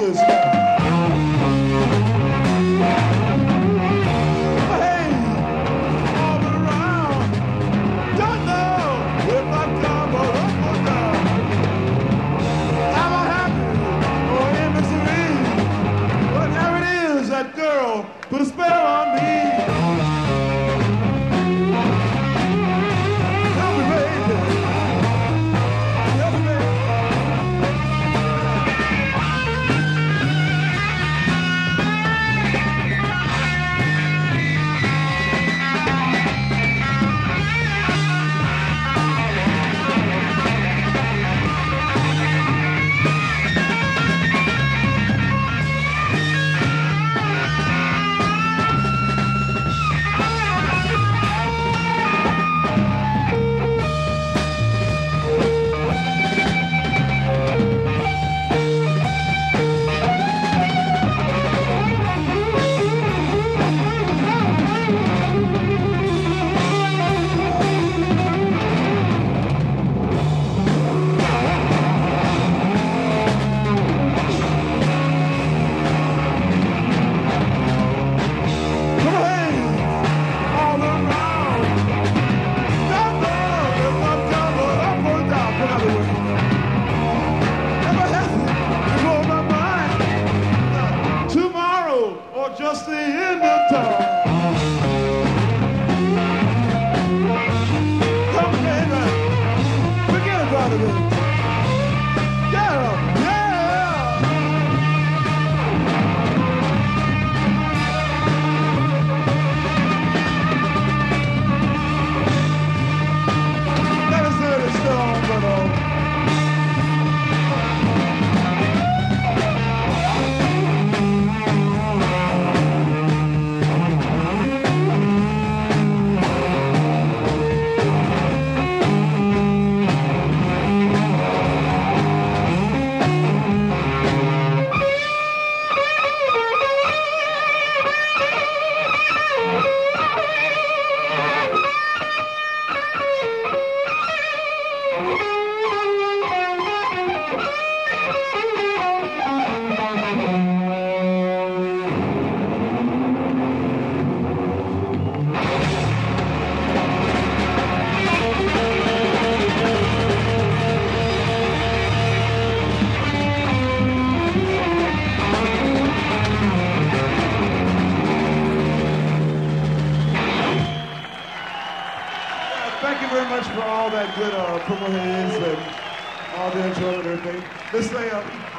Jesus. Just the much for all that good uh, purple haze and all the enjoyment and everything. Let's stay up.